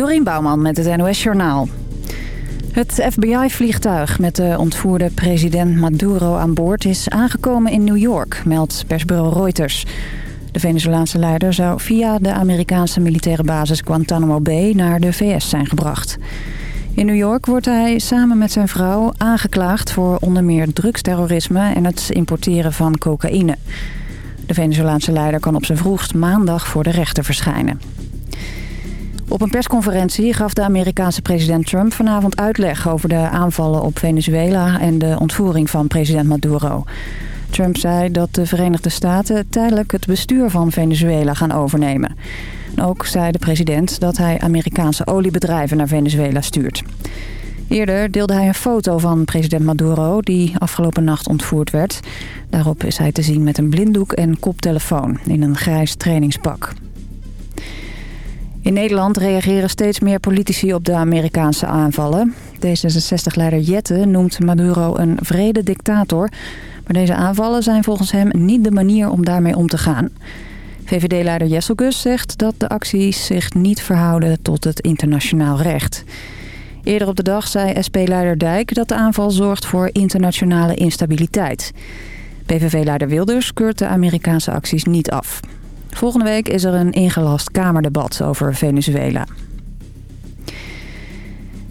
Dorien Bouwman met het NOS Journaal. Het FBI-vliegtuig met de ontvoerde president Maduro aan boord... is aangekomen in New York, meldt persbureau Reuters. De Venezolaanse leider zou via de Amerikaanse militaire basis Guantanamo Bay... naar de VS zijn gebracht. In New York wordt hij samen met zijn vrouw aangeklaagd... voor onder meer drugsterrorisme en het importeren van cocaïne. De Venezolaanse leider kan op zijn vroegst maandag voor de rechter verschijnen. Op een persconferentie gaf de Amerikaanse president Trump vanavond uitleg over de aanvallen op Venezuela en de ontvoering van president Maduro. Trump zei dat de Verenigde Staten tijdelijk het bestuur van Venezuela gaan overnemen. Ook zei de president dat hij Amerikaanse oliebedrijven naar Venezuela stuurt. Eerder deelde hij een foto van president Maduro die afgelopen nacht ontvoerd werd. Daarop is hij te zien met een blinddoek en koptelefoon in een grijs trainingspak. In Nederland reageren steeds meer politici op de Amerikaanse aanvallen. D66-leider Jette noemt Maduro een vrede dictator. Maar deze aanvallen zijn volgens hem niet de manier om daarmee om te gaan. VVD-leider Jesselgus zegt dat de acties zich niet verhouden tot het internationaal recht. Eerder op de dag zei SP-leider Dijk dat de aanval zorgt voor internationale instabiliteit. PVV-leider Wilders keurt de Amerikaanse acties niet af. Volgende week is er een ingelast Kamerdebat over Venezuela.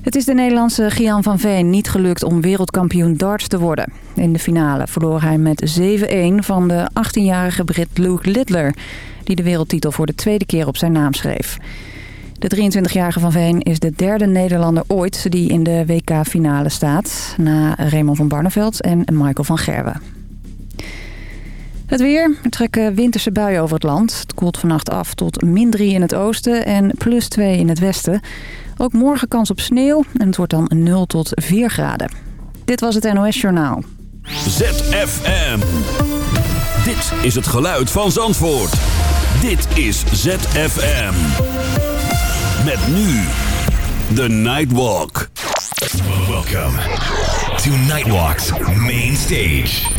Het is de Nederlandse Gian van Veen niet gelukt om wereldkampioen darts te worden. In de finale verloor hij met 7-1 van de 18-jarige Brit Luke Littler... die de wereldtitel voor de tweede keer op zijn naam schreef. De 23-jarige Van Veen is de derde Nederlander ooit die in de WK-finale staat... na Raymond van Barneveld en Michael van Gerwen. Het weer. Er trekken winterse buien over het land. Het koelt vannacht af tot min 3 in het oosten en plus 2 in het westen. Ook morgen kans op sneeuw en het wordt dan 0 tot 4 graden. Dit was het NOS Journaal. ZFM. Dit is het geluid van Zandvoort. Dit is ZFM. Met nu The Nightwalk. Welcome to Nightwalk's main stage.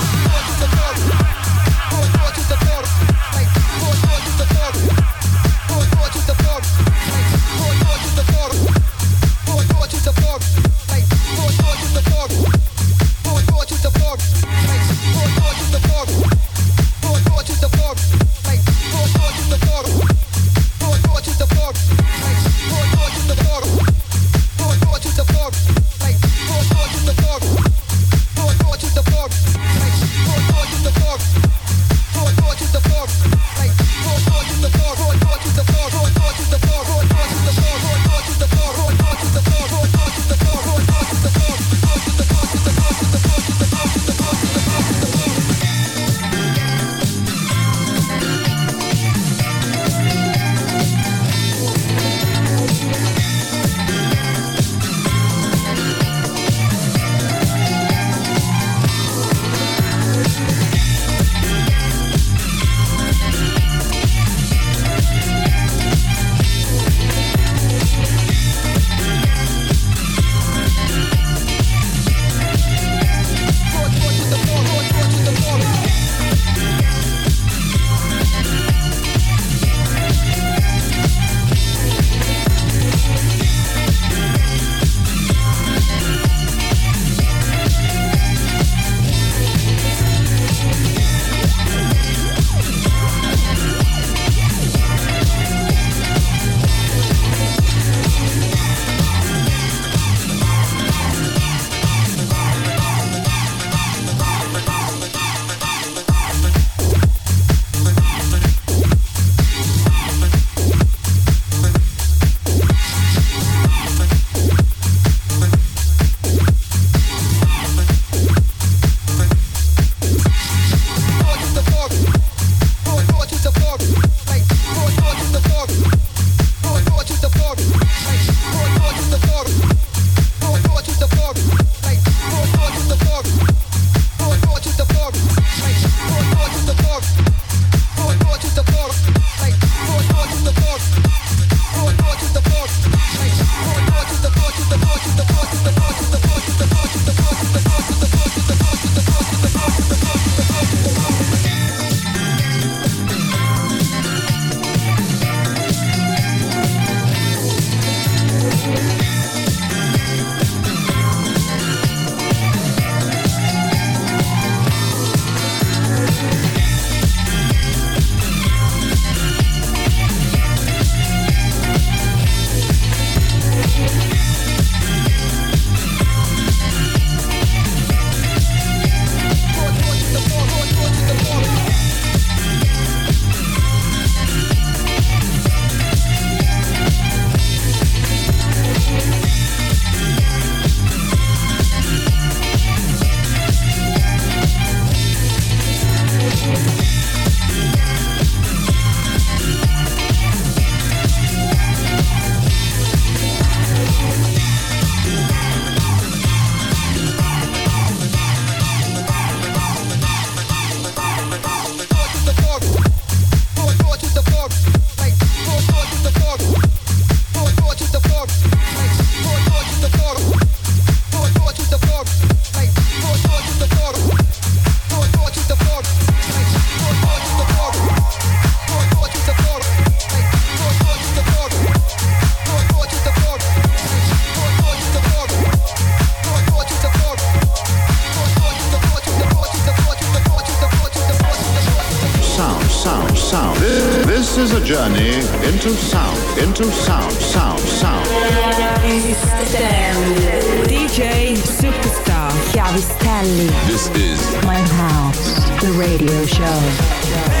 love.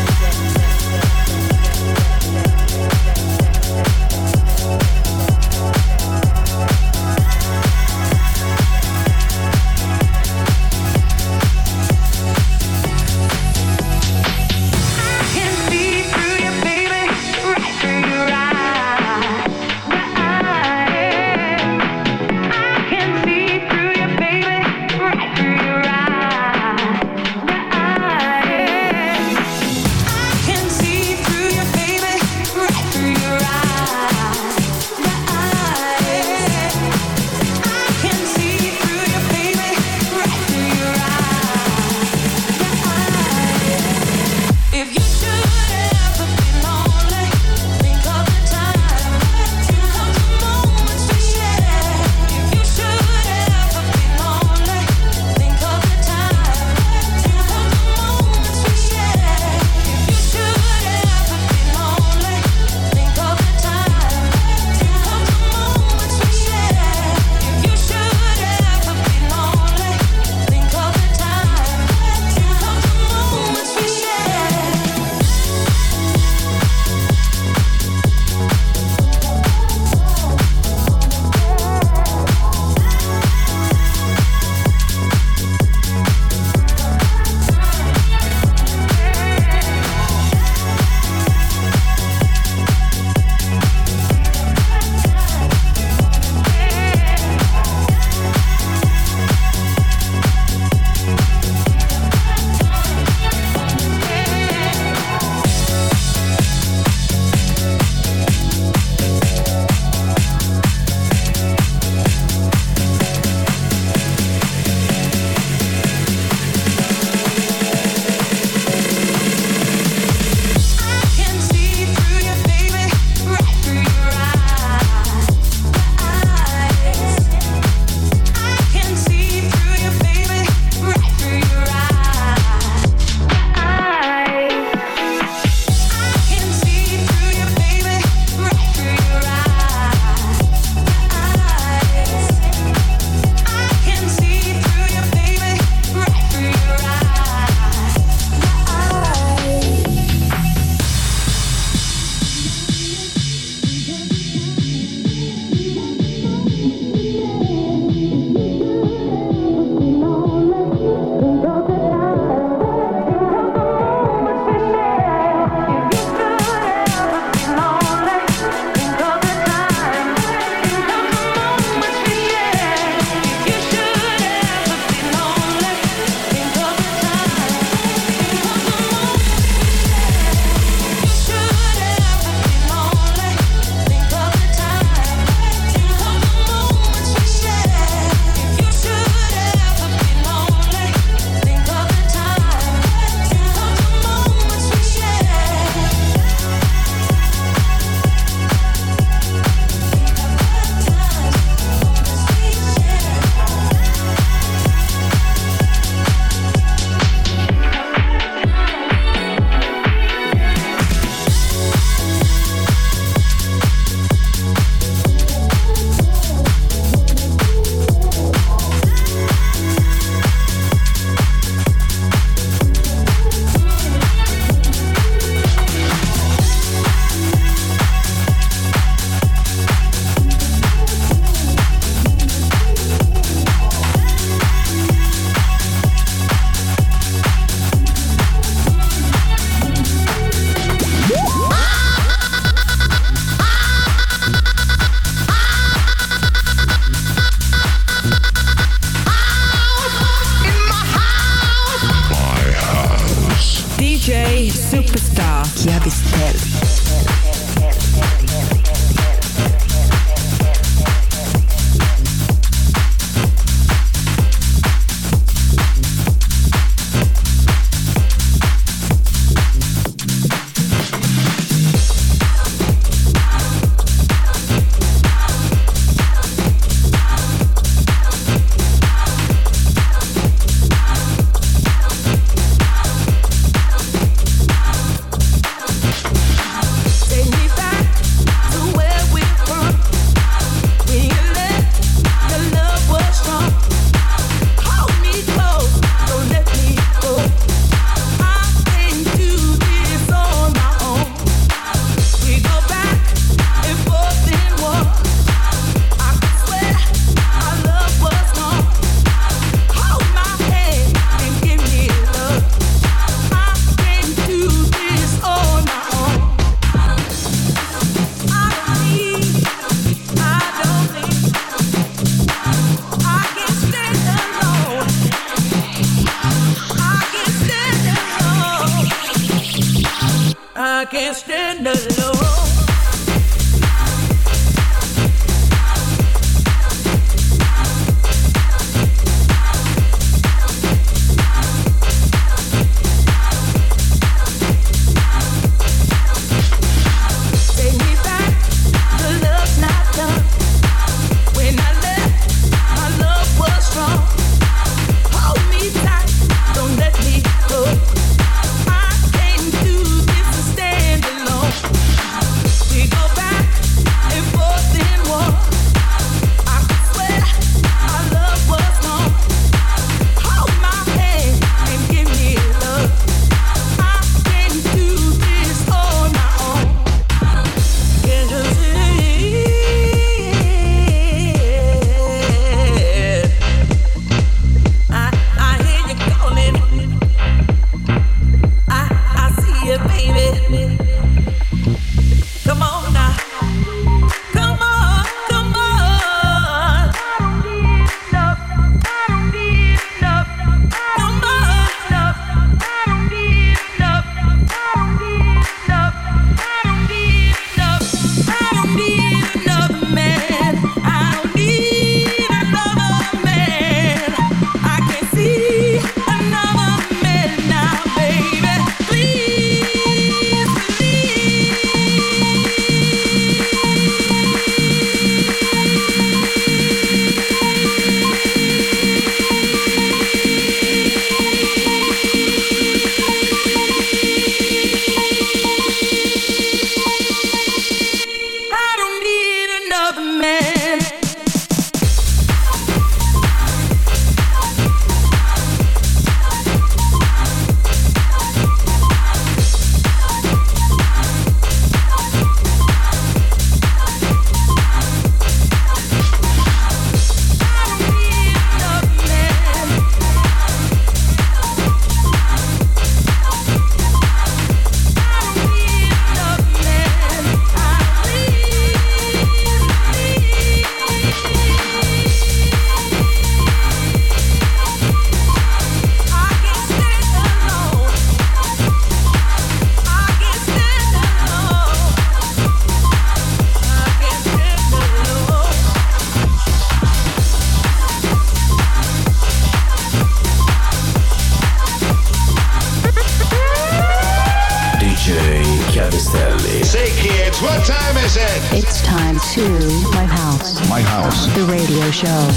Show.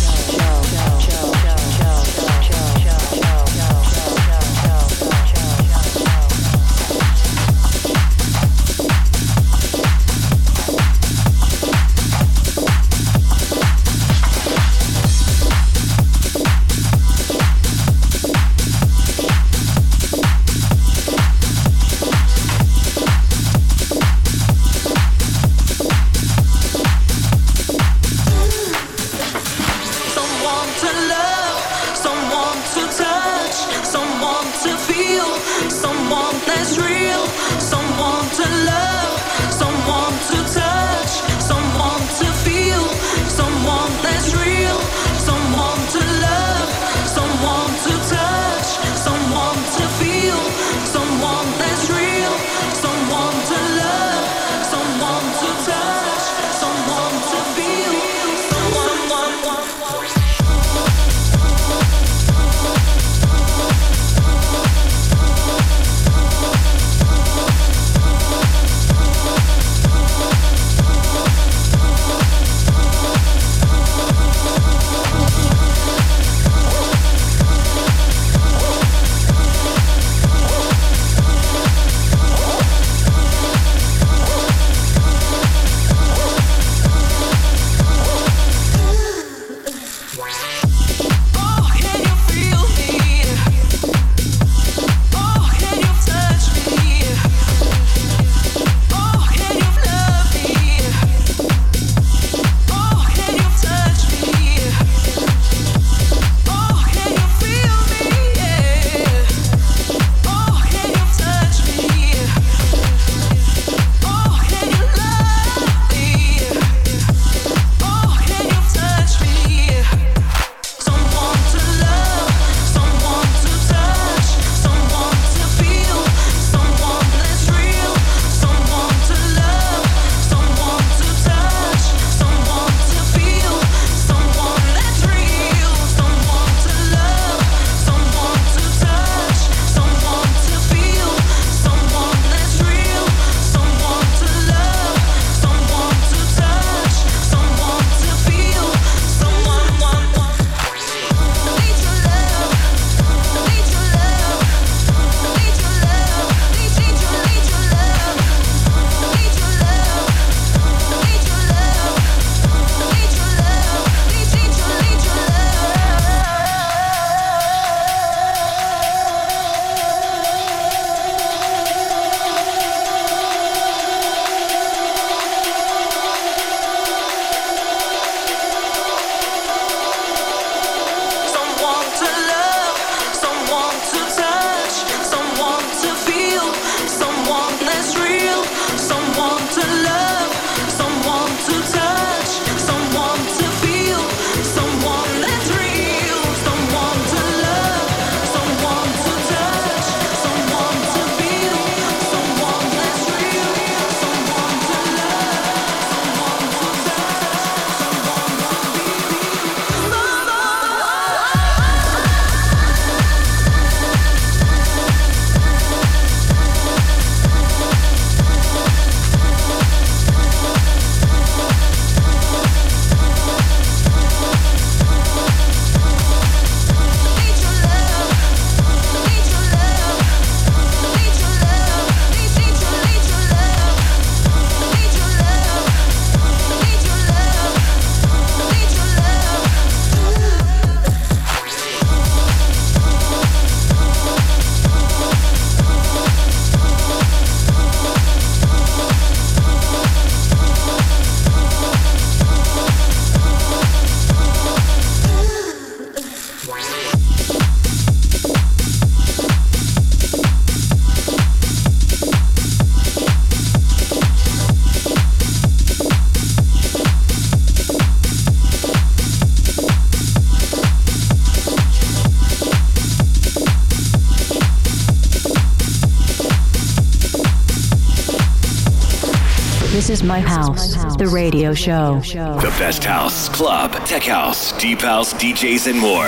My House, the radio show. The best house, club, tech house, deep house, DJs, and more.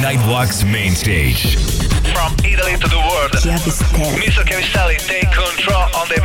Nightwalk's main stage. From Italy to the world, Mr. Cavistelli take control on the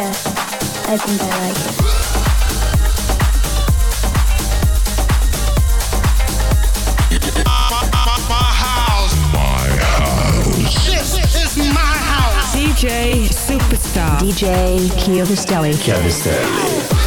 I think I like it. DJ Superstar. DJ Kiovistelli. Kiovistelli.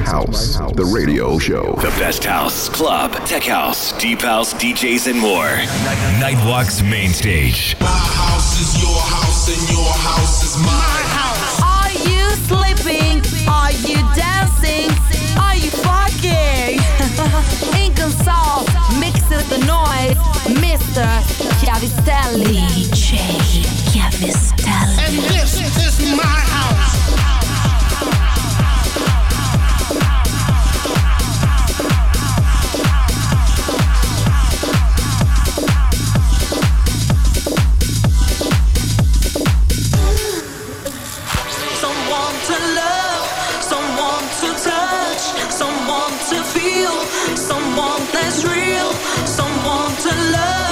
House, the radio show. The best house, club, tech house, deep house, DJs, and more. Nightwalk's main stage. My house is your house, and your house is my, my house. Are you sleeping? Are you dancing? Are you fucking? Inconsol, mixes the noise. Mr. Chiavistelli. DJ Chiavistelli. And this is my house. love.